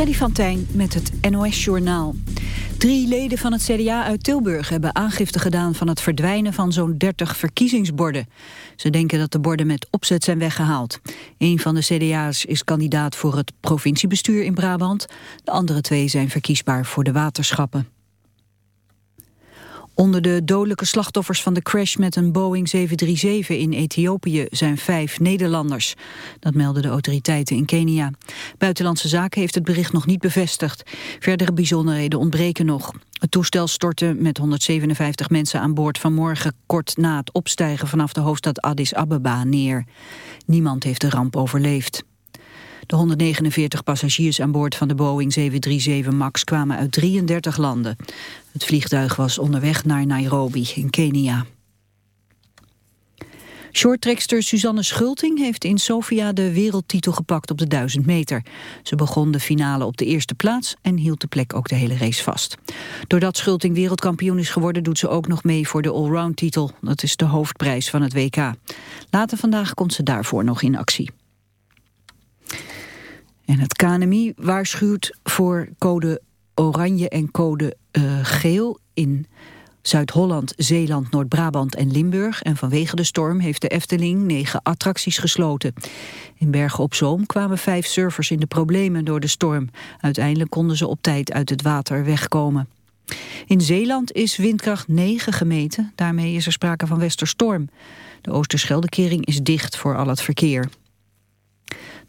Freddy van Tijn met het NOS-journaal. Drie leden van het CDA uit Tilburg hebben aangifte gedaan... van het verdwijnen van zo'n 30 verkiezingsborden. Ze denken dat de borden met opzet zijn weggehaald. Een van de CDA's is kandidaat voor het provinciebestuur in Brabant. De andere twee zijn verkiesbaar voor de waterschappen. Onder de dodelijke slachtoffers van de crash met een Boeing 737 in Ethiopië zijn vijf Nederlanders. Dat melden de autoriteiten in Kenia. Buitenlandse Zaken heeft het bericht nog niet bevestigd. Verdere bijzonderheden ontbreken nog. Het toestel stortte met 157 mensen aan boord vanmorgen kort na het opstijgen vanaf de hoofdstad Addis Ababa neer. Niemand heeft de ramp overleefd. De 149 passagiers aan boord van de Boeing 737 MAX kwamen uit 33 landen. Het vliegtuig was onderweg naar Nairobi in Kenia. Shorttrekster Suzanne Schulting heeft in Sofia de wereldtitel gepakt op de 1000 meter. Ze begon de finale op de eerste plaats en hield de plek ook de hele race vast. Doordat Schulting wereldkampioen is geworden doet ze ook nog mee voor de allround titel. Dat is de hoofdprijs van het WK. Later vandaag komt ze daarvoor nog in actie. En het KNMI waarschuwt voor code oranje en code uh, geel in Zuid-Holland, Zeeland, Noord-Brabant en Limburg. En vanwege de storm heeft de Efteling negen attracties gesloten. In Bergen op Zoom kwamen vijf surfers in de problemen door de storm. Uiteindelijk konden ze op tijd uit het water wegkomen. In Zeeland is windkracht 9 gemeten. Daarmee is er sprake van westerstorm. De Oosterscheldekering is dicht voor al het verkeer.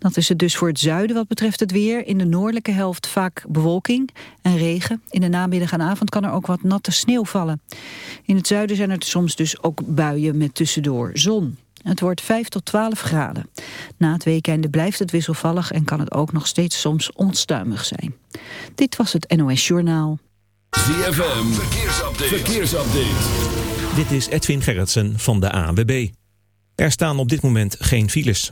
Dat is het dus voor het zuiden wat betreft het weer. In de noordelijke helft vaak bewolking en regen. In de namiddag en avond kan er ook wat natte sneeuw vallen. In het zuiden zijn er soms dus ook buien met tussendoor zon. Het wordt 5 tot 12 graden. Na het weekende blijft het wisselvallig en kan het ook nog steeds soms onstuimig zijn. Dit was het NOS Journaal. ZFM, verkeersupdate. verkeersupdate. Dit is Edwin Gerritsen van de ANWB. Er staan op dit moment geen files.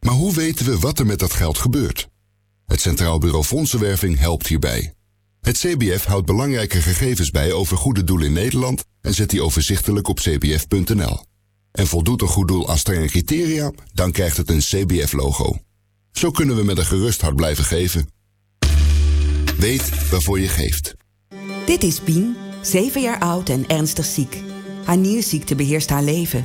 Maar hoe weten we wat er met dat geld gebeurt? Het Centraal Bureau Fondsenwerving helpt hierbij. Het CBF houdt belangrijke gegevens bij over goede doelen in Nederland en zet die overzichtelijk op cbf.nl. En voldoet een goed doel aan strenge criteria, dan krijgt het een CBF-logo. Zo kunnen we met een gerust hart blijven geven. Weet waarvoor je geeft. Dit is Pien, 7 jaar oud en ernstig ziek. Haar nierziekte beheerst haar leven.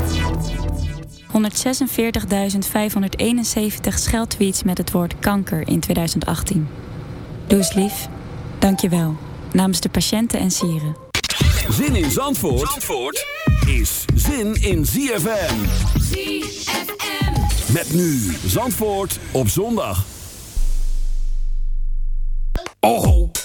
146.571 scheldtweets met het woord kanker in 2018. Doe eens lief. Dank je wel. Namens de patiënten en sieren. Zin in Zandvoort, Zandvoort is zin in ZFM. ZFM. Met nu Zandvoort op zondag. Oh.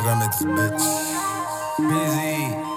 cerrame bitch. Busy.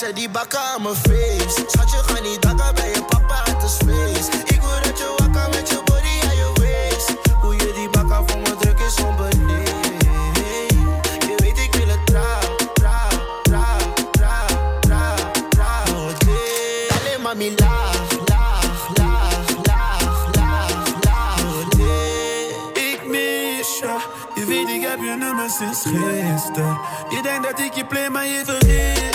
Zet die bakken aan mijn face. Zat je gaat niet dakken bij je papa uit de space. Ik wil dat je wakker met je body en je waist. Hoe je die bakken voor me druk is onbeleefd. Je weet, ik wil het tra, tra, tra, tra, tra, tra. Alleen mami laag, laag, laag, laag, laag, laag. Ik mis je. Je weet, ik heb je nummer sinds gisteren. Je denkt dat ik je play, maar je vergeet.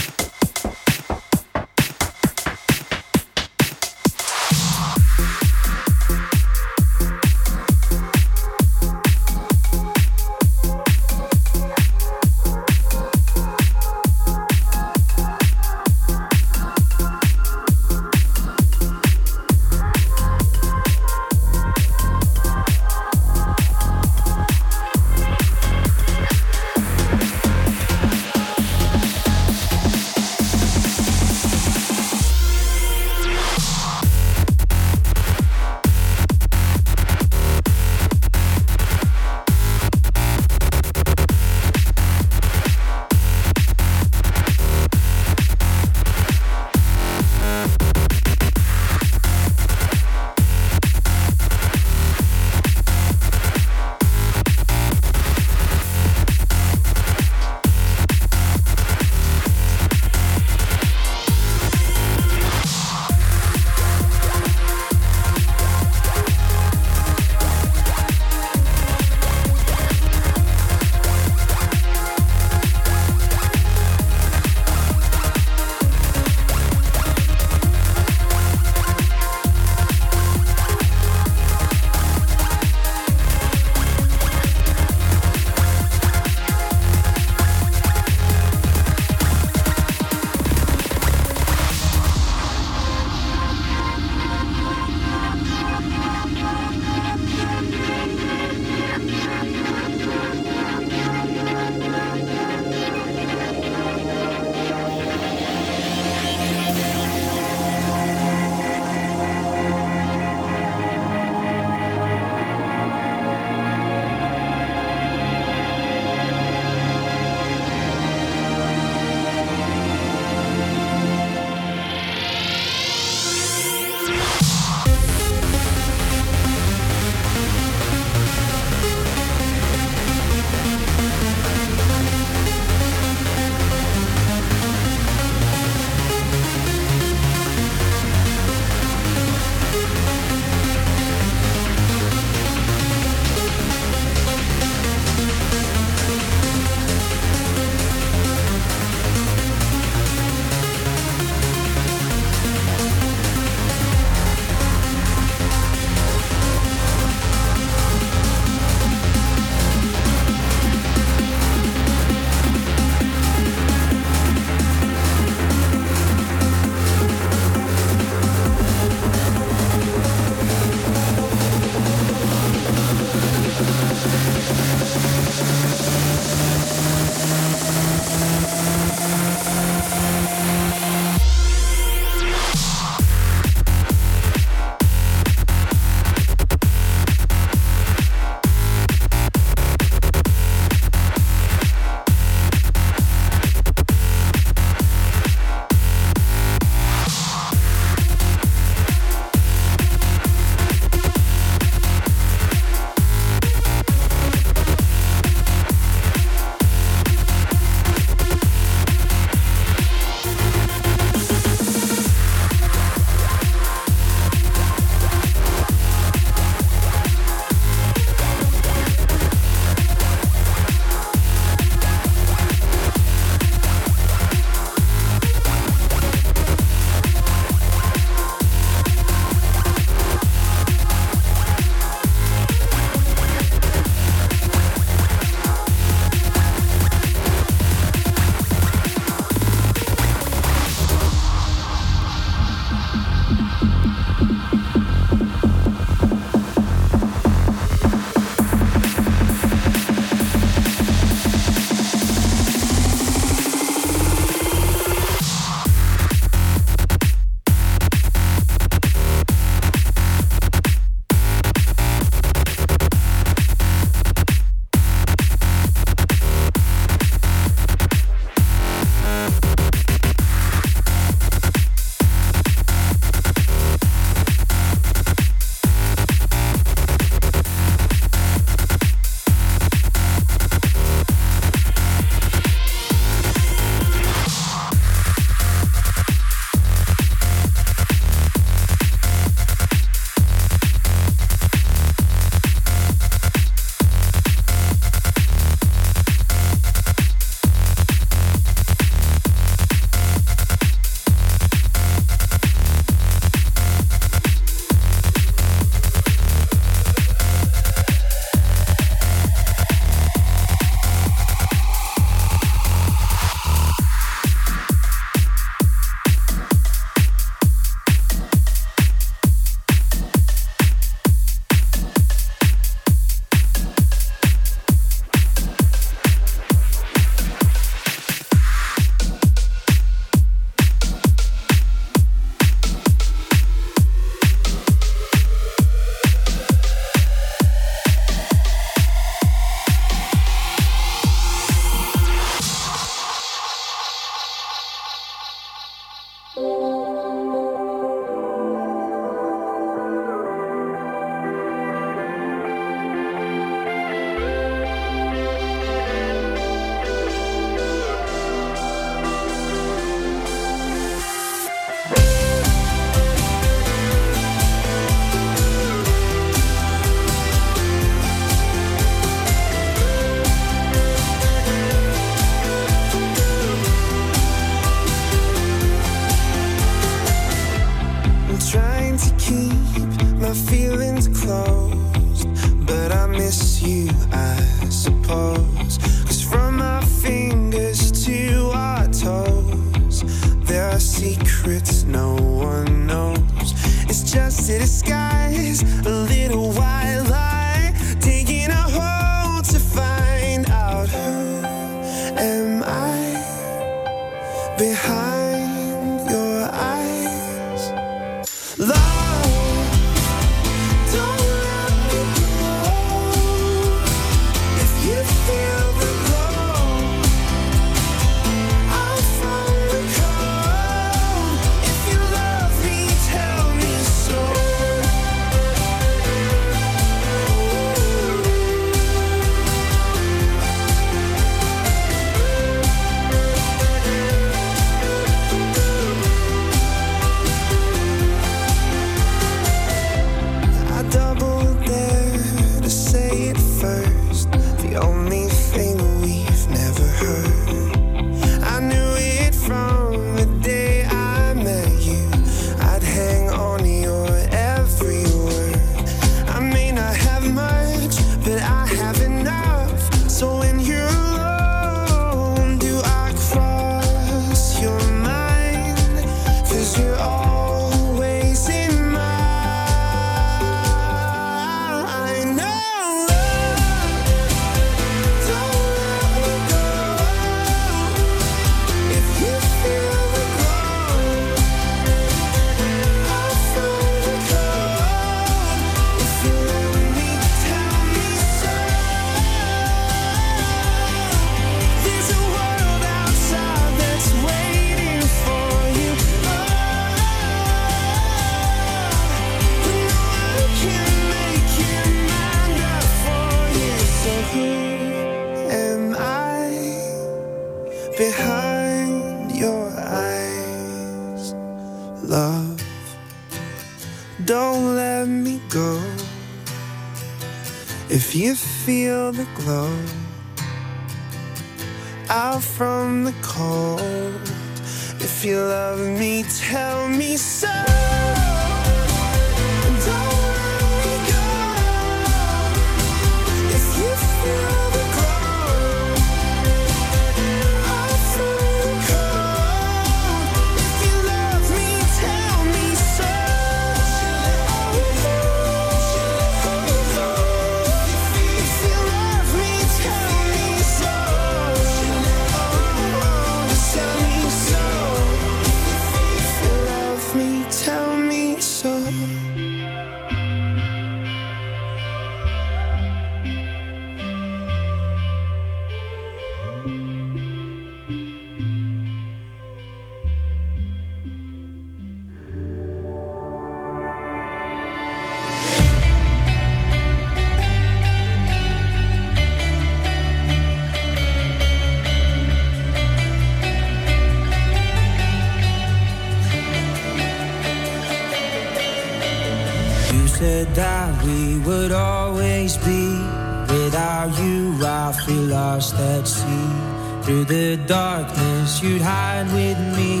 that sea. Through the darkness, you'd hide with me.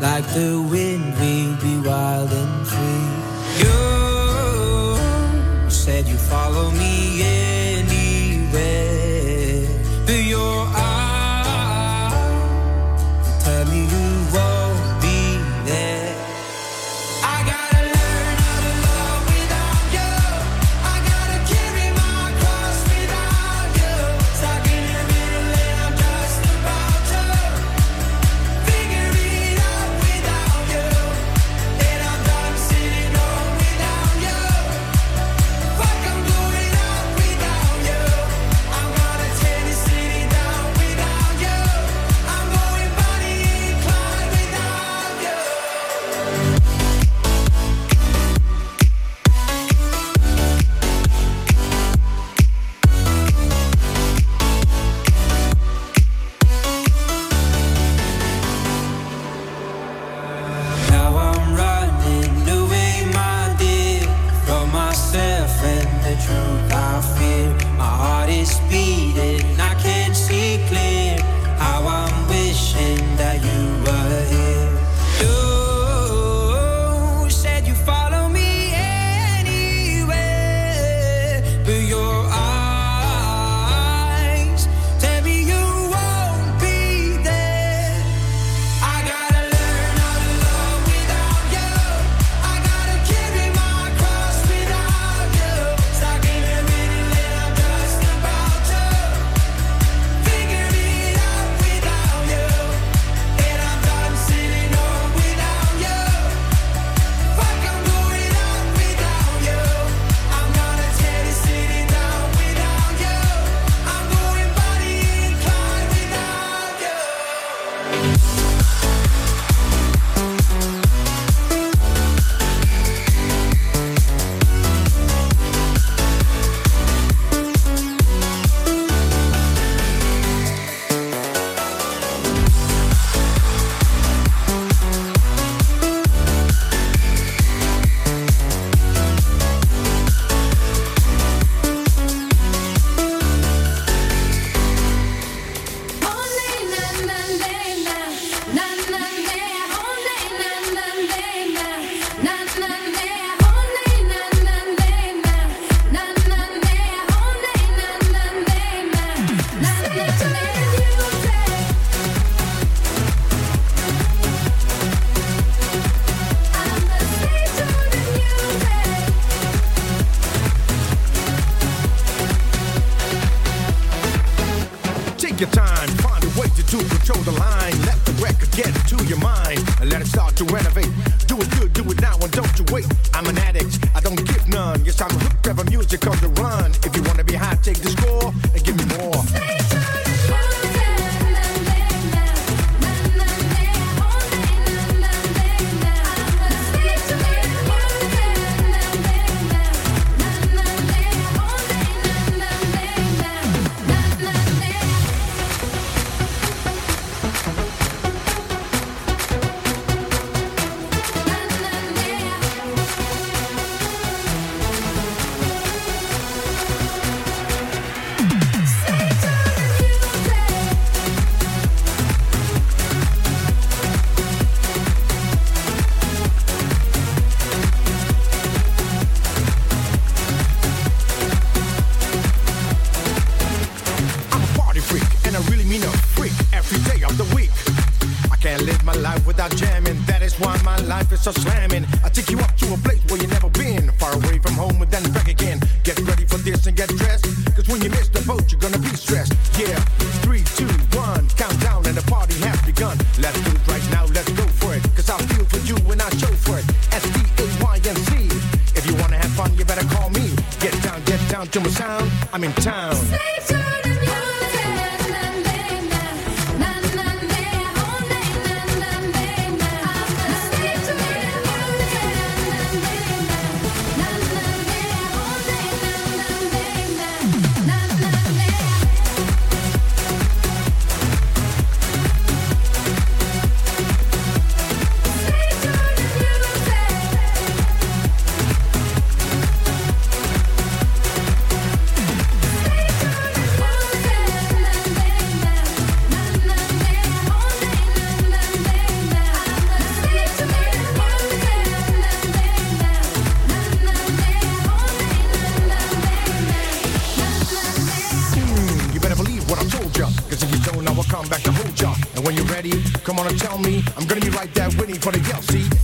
Like the wind, we'd be wild and ready. Come on and tell me, I'm gonna be right there with you for the yell, see?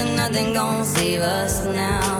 nothing, nothing gonna save us now.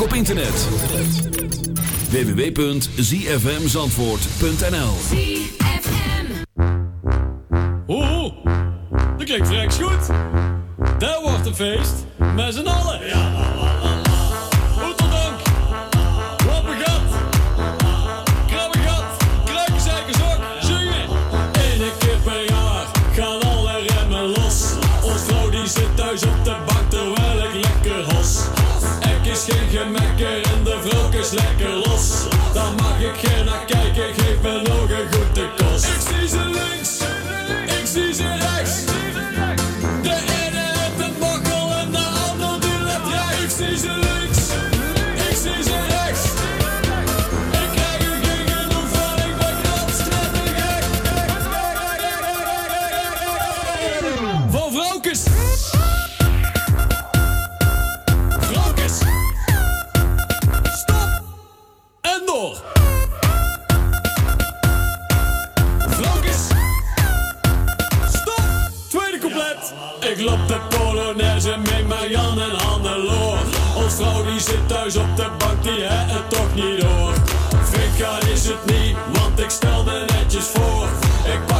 op internet. www.zfmzandvoort.nl Oeh, dat klinkt rechts goed. Daar wordt een feest met z'n allen. Ja, nou, nou, nou. lekker los, dan maak je geen akkoord.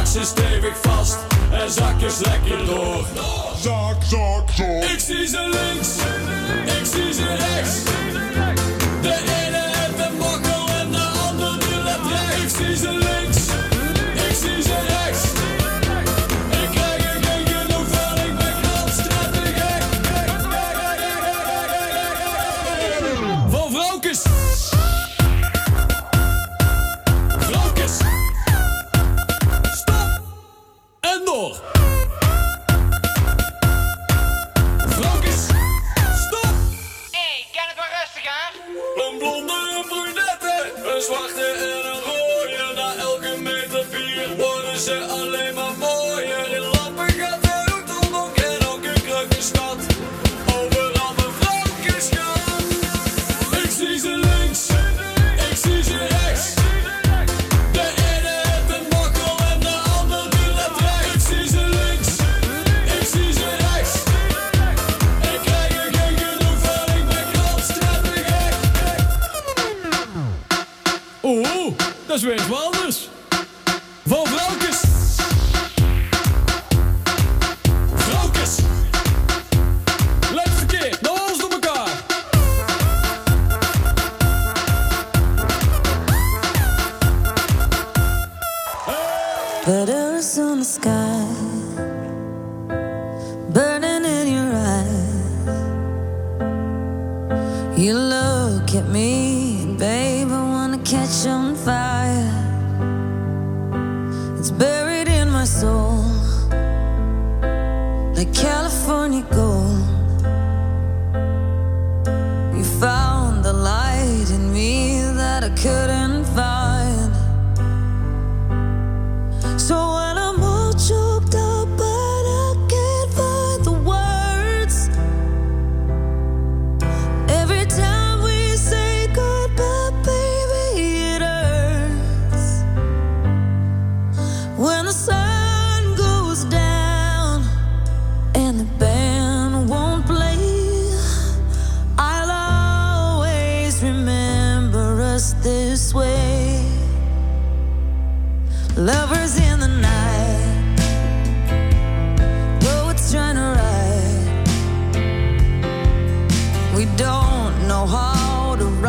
ze stevig vast en zakjes lekker door. Zak, zak, zak. Ik zie ze links. ze alleen maar know how to run.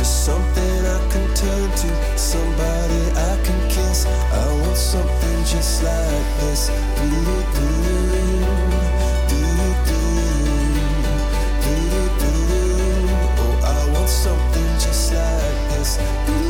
Just something I can turn to, somebody I can kiss. I want something just like this. Oh, I want something just like this.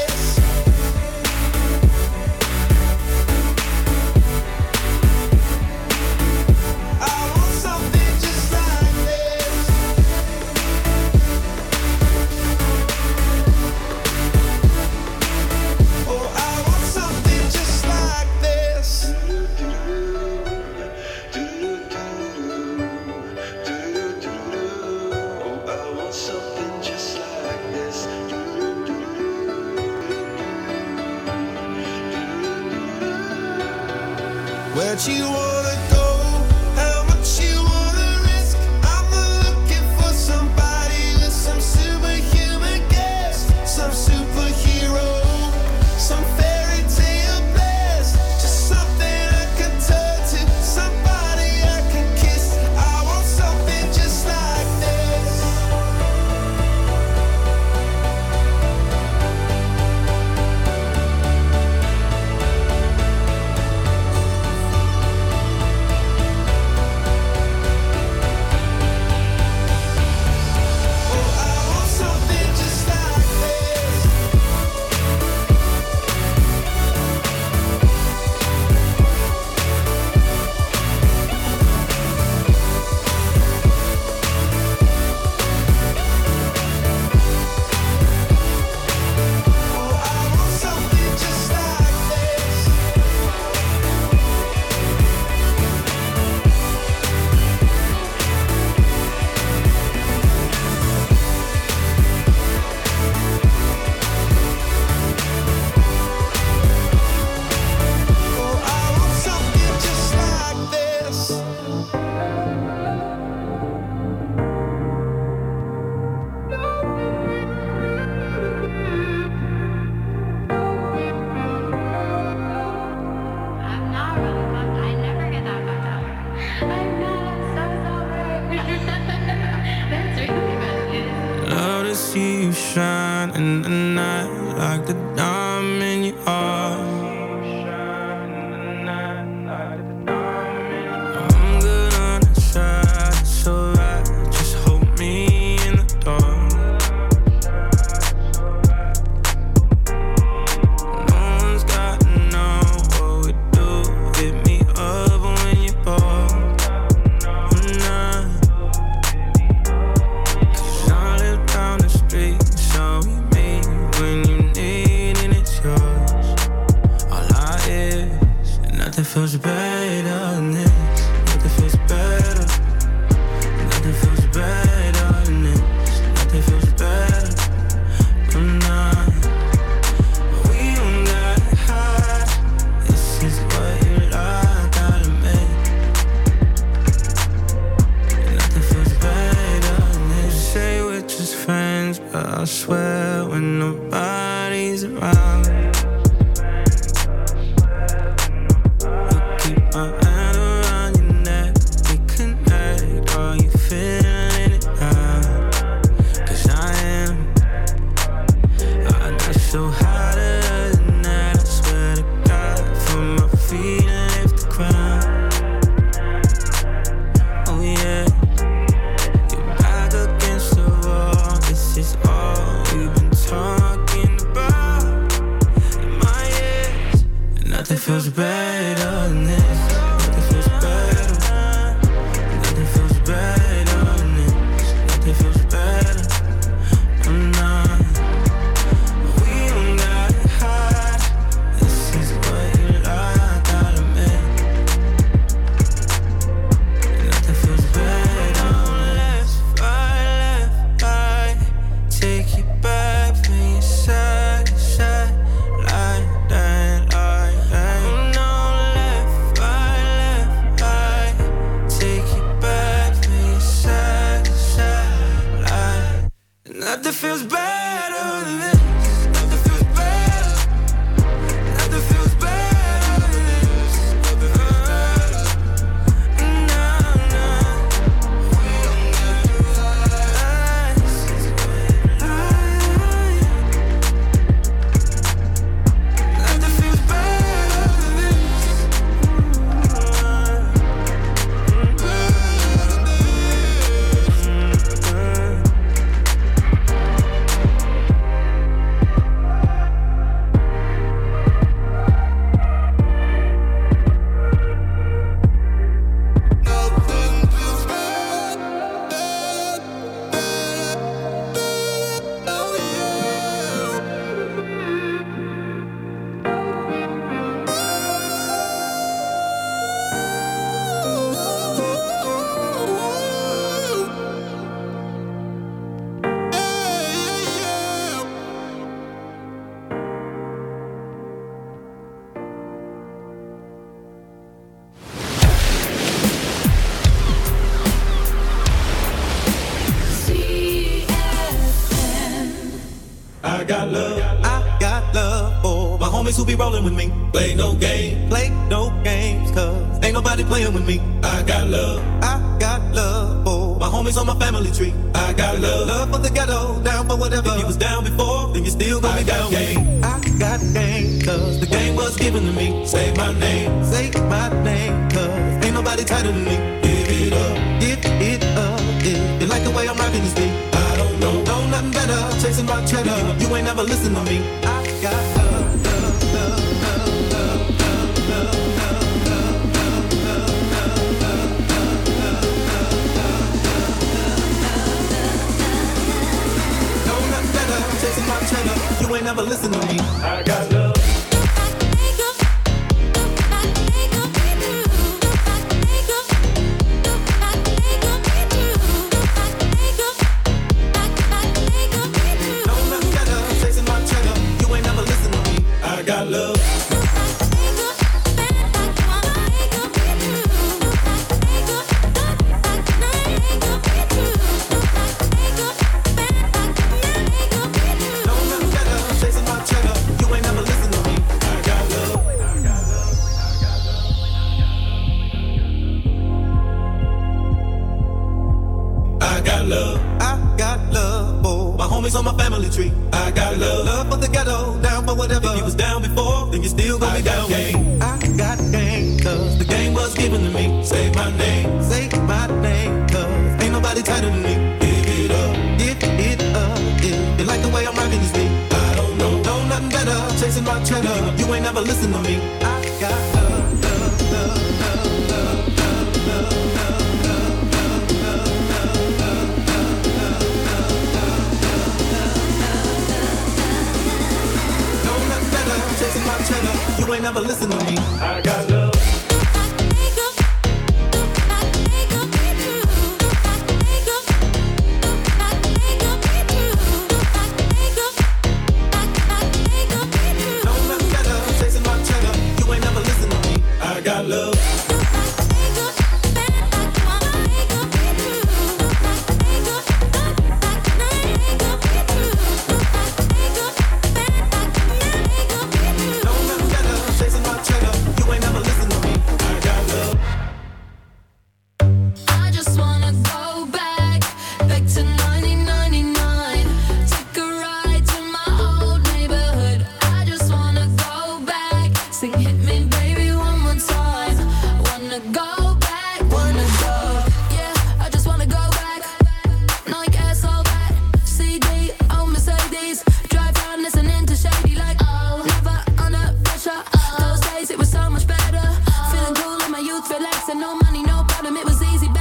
when nobody's around. Said no money, no problem. It was easy.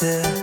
There,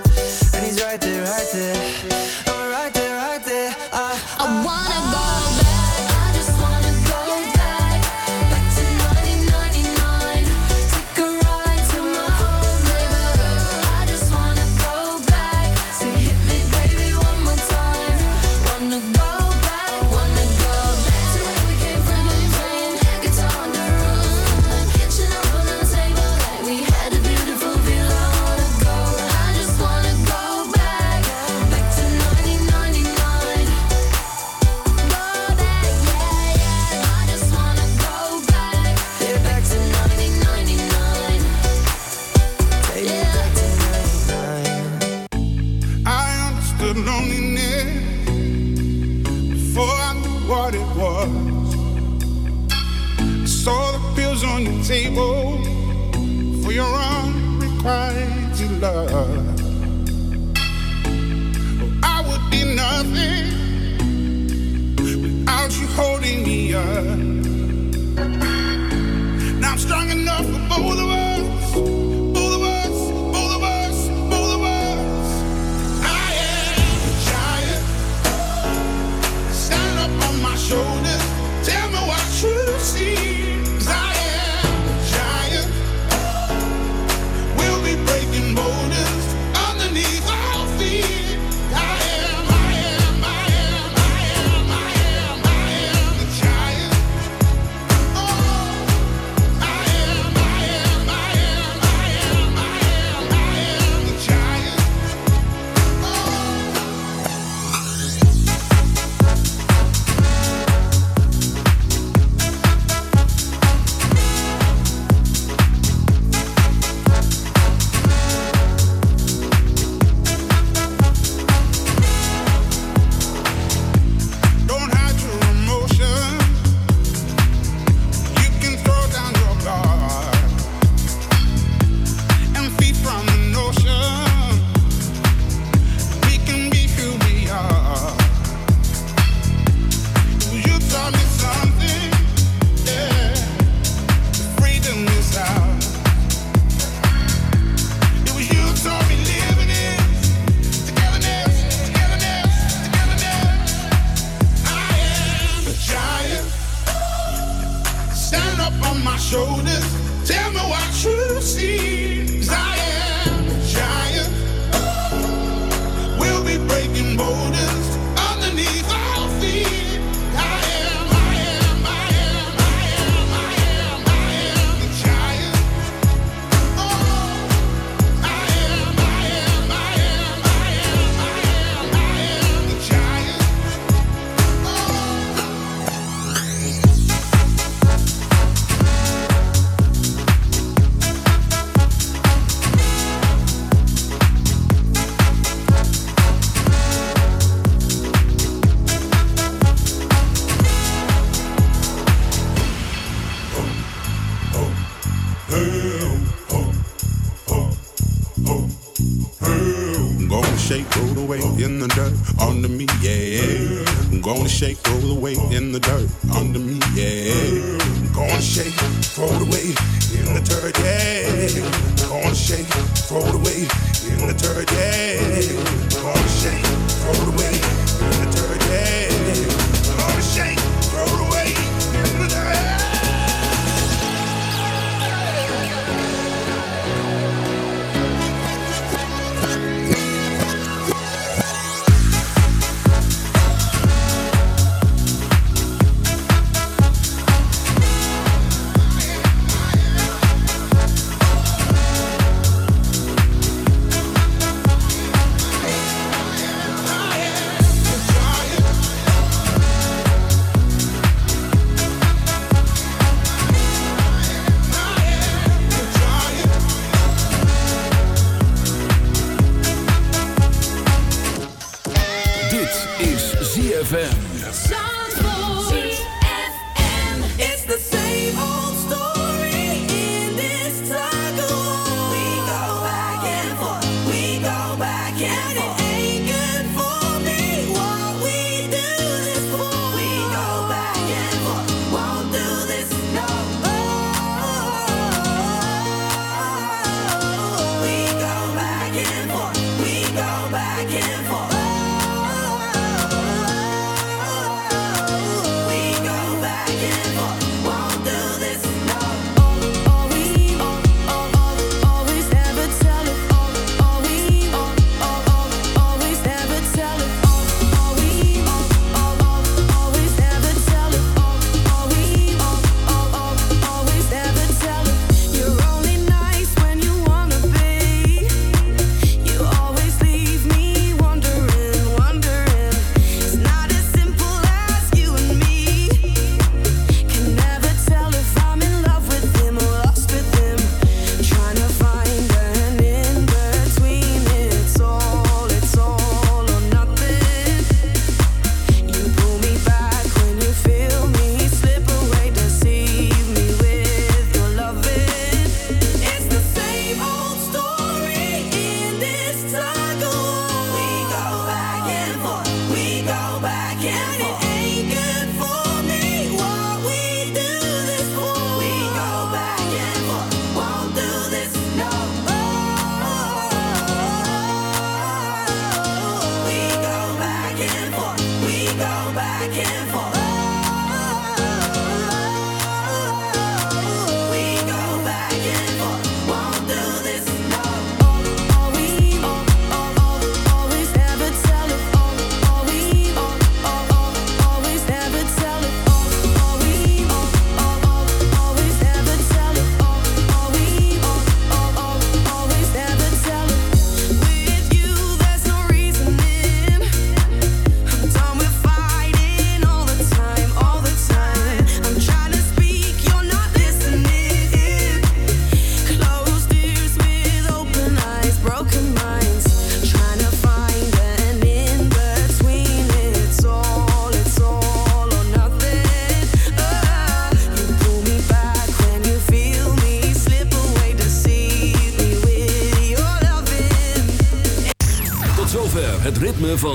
Yeah.